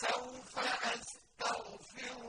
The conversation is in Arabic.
وَسَوْفَ أستغفر